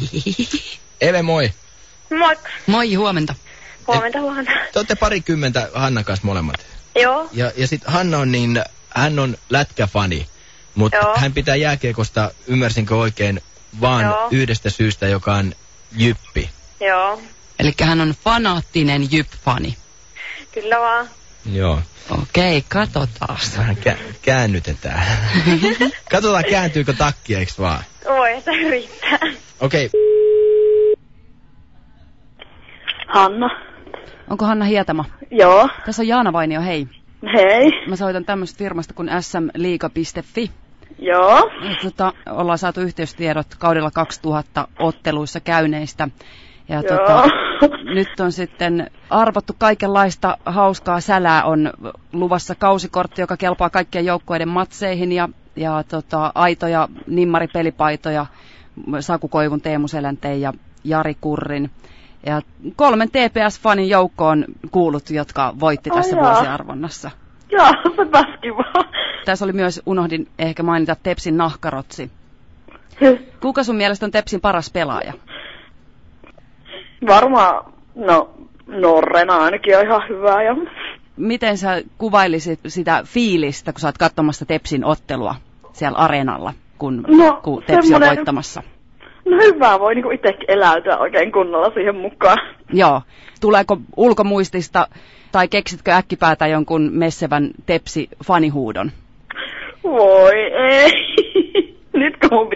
Eve, moi. Moikka. Moi, huomenta. Huomenta, huomenta. Te olette parikymmentä Hannan kanssa molemmat. Joo. Ja, ja sit Hanna on niin, hän on lätkäfani. Mutta Joo. hän pitää jääkiekosta, ymmärsinkö oikein, vaan Joo. yhdestä syystä, joka on jyppi. Joo. Eli hän on fanaattinen Jyp-fani. Kyllä vaan. Joo. Okei, katsotaan. Vähän kä- käännytetään. Katsotaan kääntyykö takki, eiks vaan? Voi, se riittää. Okei. Hanna. Onko Hanna Hietama? Joo. Tässä on Jaana Vainio, hei. Hei. Mä soitan tämmöistä firmasta kuin smliiga.fi. Joo. Tota, ollaan saatu yhteystiedot kaudella 2000 otteluissa käyneistä. Ja Joo. tota, nyt on sitten arvottu kaikenlaista hauskaa sälää. On luvassa kausikortti, joka kelpaa kaikkien joukkueiden matseihin ja, ja tota, aitoja, nimmaripelipaitoja, Saku Koivun, Teemu Selänteen ja Jari Kurrin. Ja kolmen TPS-fanin joukkoon kuulut, jotka voitti tässä vuosiarvonnassa. Joo, se. Tässä oli myös, unohdin ehkä mainita Tepsin nahkarotsi. Kuka sun mielestä on Tepsin paras pelaaja? Varmaan, no, Norrena ainakin on ihan hyvä. Ja... Miten sä kuvailisit sitä fiilistä, kun sä oot katsomassa Tepsin ottelua siellä areenalla, kun, No, kun Tepsi on voittamassa? No hyvä, voi niinku itsekin eläytyä oikein kunnolla siihen mukaan. Joo. Tuleeko ulkomuistista tai keksitkö äkkipäätä jonkun messevän Tepsi-fanihuudon? Voi ei.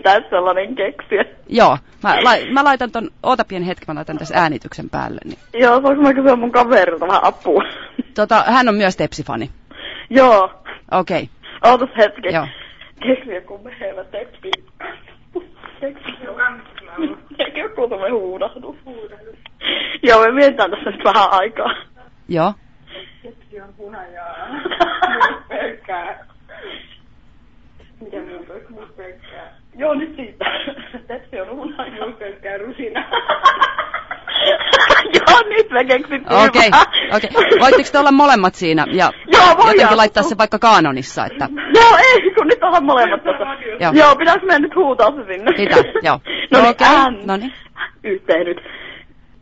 Kun pitäisi sellainen keksiä. Joo. Mä, la, mä laitan ton, oota pieni hetki, mä laitan tässä äänityksen päälle. Niin. Joo, saanko mä kysyä mun kaverilta vähän apua? Tota, hän on myös Tepsi-fani. Joo. Okei, Ootas hetki. joo. Keksi joku mehevä tepsi. Keksi joku. Keksi joku tämmöinen huudahdus. Joo, me mietitään tässä nyt vähän aikaa. Joo. Tepsi on hunajaa. Mitä? Muut pelkkää. Joo, nyt siitä. Tepsi on hunajaa. Muut pelkkää rusina. Joo, nyt me keksittiin Okei, okei. Voitteko te olla molemmat siinä ja Joo, jotenkin laittaa se vaikka kaanonissa, että Joo, ei, kun nyt ollaan molemmat tässä. Joo. Joo, Joo pitäis meidän nyt huutaa se sinne. Pitää, joo. No niin, ään. no niin. Yhteen nyt.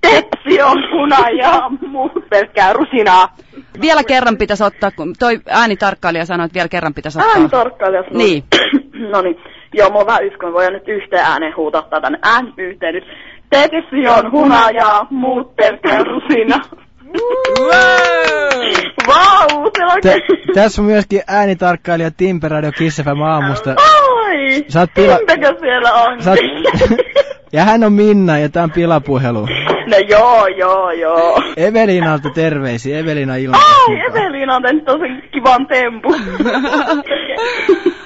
Tepsi on puna ja muut pelkkää rusinaa. Vielä kerran pitäisi ottaa, kun toi äänitarkkailija sanoi, että vielä kerran pitäisi ottaa. Ään tarkkailija sanoo. Niin. no niin. Joo, mä oon vähän yskön, voidaan nyt yhteen ääneen huutaa tänne. Ään yhteen nyt. Tepsi on huna ja muut pelkkää rusina. Vau, se on. Tä- tässä on myöskin äänitarkkailija Timpe Radio Kiss FM aamusta. Ai, Sä oot pila- Timpekö siellä on? Sä oot... ja hän on Minna ja tää on pilapuhelu. No joo, joo, joo. Evelinalta terveisiä. Evelina ilman. Ai, Evelina on tehnyt tosi kivan tempun.